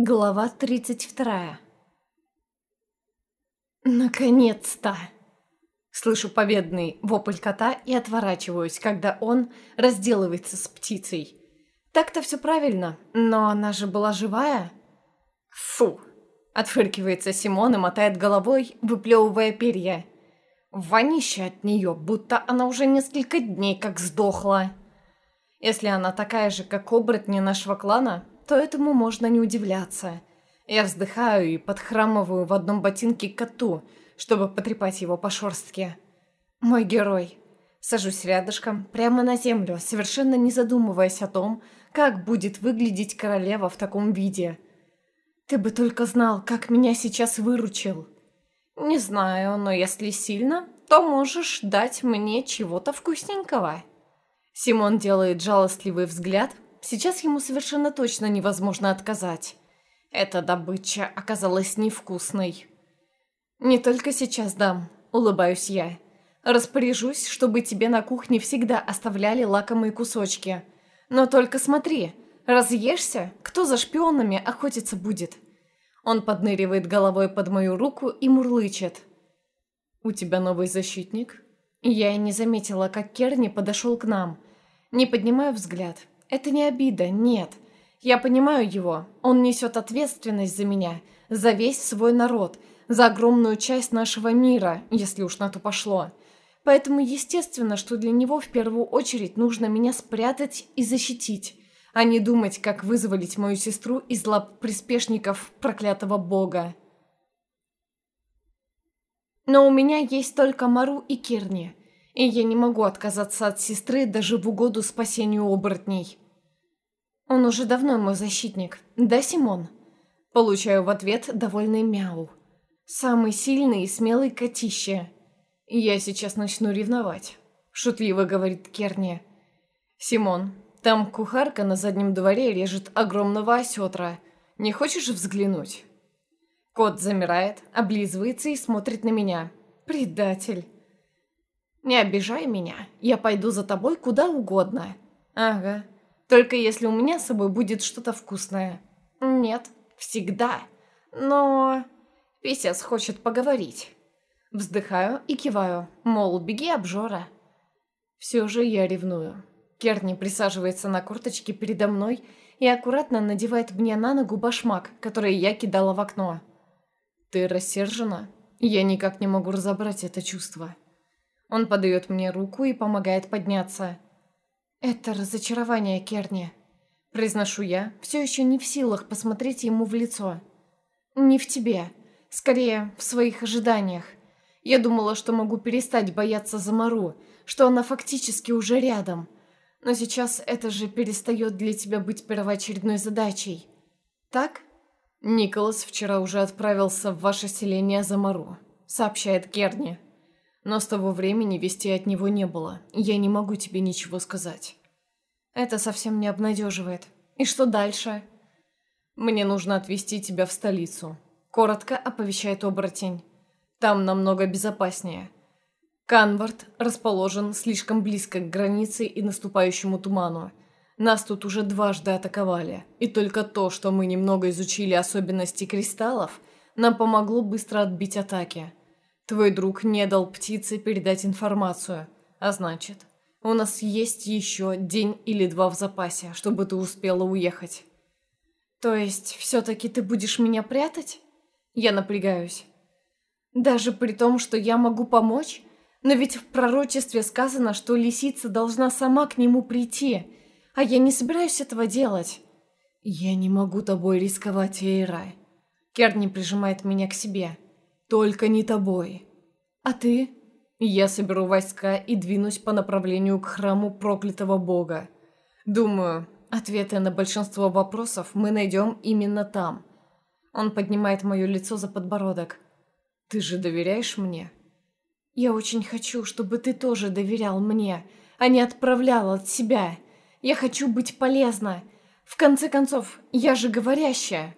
Глава 32 Наконец-то! Слышу победный вопль кота и отворачиваюсь, когда он разделывается с птицей. Так-то все правильно, но она же была живая. Фу! Отфыркивается Симон и мотает головой, выплевывая перья. Вонище от нее, будто она уже несколько дней как сдохла. Если она такая же, как оборотни нашего клана, то этому можно не удивляться. Я вздыхаю и подхрамываю в одном ботинке коту, чтобы потрепать его по шорстке. Мой герой. Сажусь рядышком, прямо на землю, совершенно не задумываясь о том, как будет выглядеть королева в таком виде. Ты бы только знал, как меня сейчас выручил. Не знаю, но если сильно, то можешь дать мне чего-то вкусненького. Симон делает жалостливый взгляд. Сейчас ему совершенно точно невозможно отказать. Эта добыча оказалась невкусной. «Не только сейчас дам», — улыбаюсь я. «Распоряжусь, чтобы тебе на кухне всегда оставляли лакомые кусочки. Но только смотри, разъешься, кто за шпионами охотиться будет?» Он подныривает головой под мою руку и мурлычет. «У тебя новый защитник?» Я и не заметила, как Керни подошел к нам. Не поднимаю взгляд. Это не обида, нет. Я понимаю его. Он несет ответственность за меня, за весь свой народ, за огромную часть нашего мира, если уж на то пошло. Поэтому естественно, что для него в первую очередь нужно меня спрятать и защитить, а не думать, как вызволить мою сестру из лап приспешников проклятого бога. Но у меня есть только Мару и Кирни, и я не могу отказаться от сестры даже в угоду спасению оборотней. Он уже давно мой защитник, да, Симон? Получаю в ответ довольный мяу. Самый сильный и смелый котище. Я сейчас начну ревновать, шутливо говорит Керни. Симон, там кухарка на заднем дворе режет огромного осетра. Не хочешь взглянуть? Кот замирает, облизывается и смотрит на меня. Предатель. Не обижай меня, я пойду за тобой куда угодно. Ага, только если у меня с собой будет что-то вкусное. Нет, всегда. Но... Писец хочет поговорить. Вздыхаю и киваю, мол, беги, обжора. Все же я ревную. Керни присаживается на корточке передо мной и аккуратно надевает мне на ногу башмак, который я кидала в окно. «Ты рассержена?» Я никак не могу разобрать это чувство. Он подает мне руку и помогает подняться. «Это разочарование, Керни», – произношу я, все еще не в силах посмотреть ему в лицо. «Не в тебе. Скорее, в своих ожиданиях. Я думала, что могу перестать бояться за Мару, что она фактически уже рядом. Но сейчас это же перестает для тебя быть первоочередной задачей. Так?» «Николас вчера уже отправился в ваше селение за Мару», – сообщает Керни. Но с того времени вести от него не было. Я не могу тебе ничего сказать. Это совсем не обнадеживает. И что дальше? Мне нужно отвезти тебя в столицу. Коротко оповещает оборотень. Там намного безопаснее. Канвард расположен слишком близко к границе и наступающему туману. Нас тут уже дважды атаковали, и только то, что мы немного изучили особенности кристаллов, нам помогло быстро отбить атаки. Твой друг не дал птице передать информацию, а значит, у нас есть еще день или два в запасе, чтобы ты успела уехать. То есть, все-таки ты будешь меня прятать? Я напрягаюсь. Даже при том, что я могу помочь? Но ведь в пророчестве сказано, что лисица должна сама к нему прийти, а я не собираюсь этого делать. Я не могу тобой рисковать, Эйра. Керни прижимает меня к себе. Только не тобой. А ты? Я соберу войска и двинусь по направлению к храму проклятого бога. Думаю, ответы на большинство вопросов мы найдем именно там. Он поднимает мое лицо за подбородок. Ты же доверяешь мне? Я очень хочу, чтобы ты тоже доверял мне, а не отправлял от себя. Я хочу быть полезна. В конце концов, я же говорящая.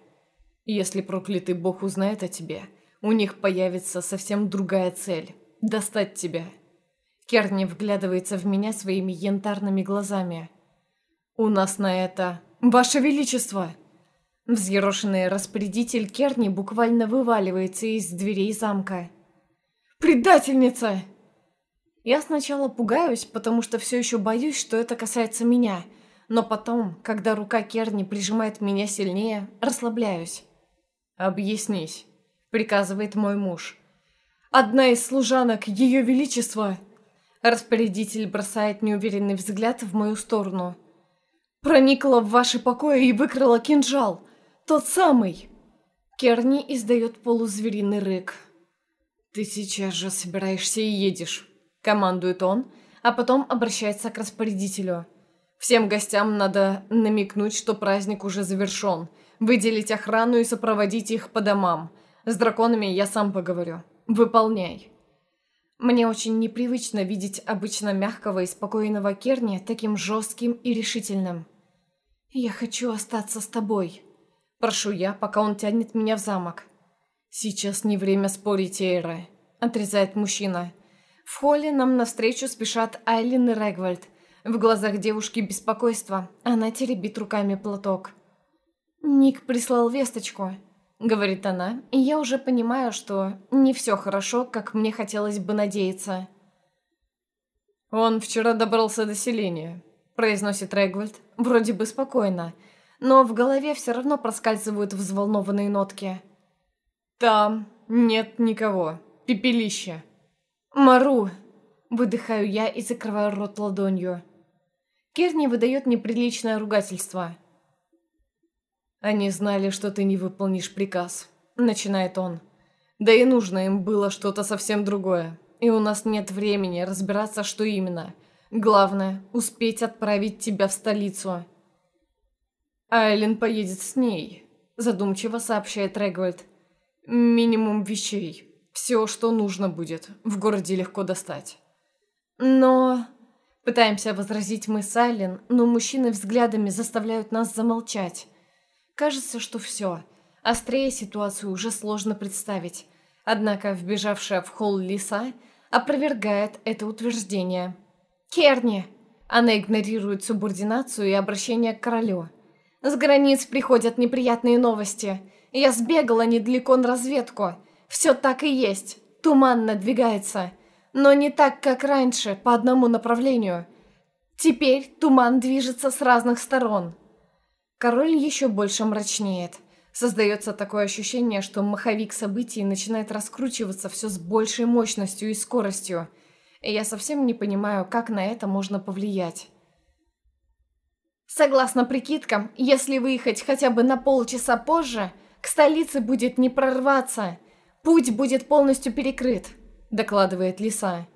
Если проклятый бог узнает о тебе, у них появится совсем другая цель – достать тебя. Керни вглядывается в меня своими янтарными глазами. «У нас на это... Ваше Величество!» Взъерошенный распорядитель Керни буквально вываливается из дверей замка. «Предательница!» Я сначала пугаюсь, потому что все еще боюсь, что это касается меня, но потом, когда рука Керни прижимает меня сильнее, расслабляюсь. «Объяснись», — приказывает мой муж. «Одна из служанок Ее Величества!» Распорядитель бросает неуверенный взгляд в мою сторону. «Проникла в ваши покои и выкрала кинжал!» Тот самый!» Керни издает полузвериный рык. «Ты сейчас же собираешься и едешь», — командует он, а потом обращается к распорядителю. «Всем гостям надо намекнуть, что праздник уже завершен, выделить охрану и сопроводить их по домам. С драконами я сам поговорю. Выполняй». Мне очень непривычно видеть обычно мягкого и спокойного Керни таким жестким и решительным. «Я хочу остаться с тобой», Прошу я, пока он тянет меня в замок. «Сейчас не время спорить, Эйра», — отрезает мужчина. В холле нам навстречу спешат Айлин и Регвальд. В глазах девушки беспокойство. Она теребит руками платок. «Ник прислал весточку», — говорит она, и я уже понимаю, что не все хорошо, как мне хотелось бы надеяться. «Он вчера добрался до селения», — произносит Регвальд, вроде бы спокойно, — но в голове все равно проскальзывают взволнованные нотки. «Там нет никого. Пепелище». «Мару!» – выдыхаю я и закрываю рот ладонью. Керни выдает неприличное ругательство. «Они знали, что ты не выполнишь приказ», – начинает он. «Да и нужно им было что-то совсем другое. И у нас нет времени разбираться, что именно. Главное – успеть отправить тебя в столицу». «Айлен поедет с ней», – задумчиво сообщает Регвальд. «Минимум вещей. Все, что нужно будет. В городе легко достать». «Но...» Пытаемся возразить мы с Айлен, но мужчины взглядами заставляют нас замолчать. Кажется, что все. Острее ситуацию уже сложно представить. Однако вбежавшая в холл лиса опровергает это утверждение. «Керни!» Она игнорирует субординацию и обращение к королю. С границ приходят неприятные новости. Я сбегала недалеко на разведку. Все так и есть. Туман надвигается. Но не так, как раньше, по одному направлению. Теперь туман движется с разных сторон. Король еще больше мрачнеет. Создается такое ощущение, что маховик событий начинает раскручиваться все с большей мощностью и скоростью. И я совсем не понимаю, как на это можно повлиять. Согласно прикидкам, если выехать хотя бы на полчаса позже, к столице будет не прорваться. Путь будет полностью перекрыт, докладывает Лиса.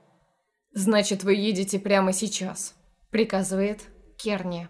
Значит, вы едете прямо сейчас, приказывает Керни.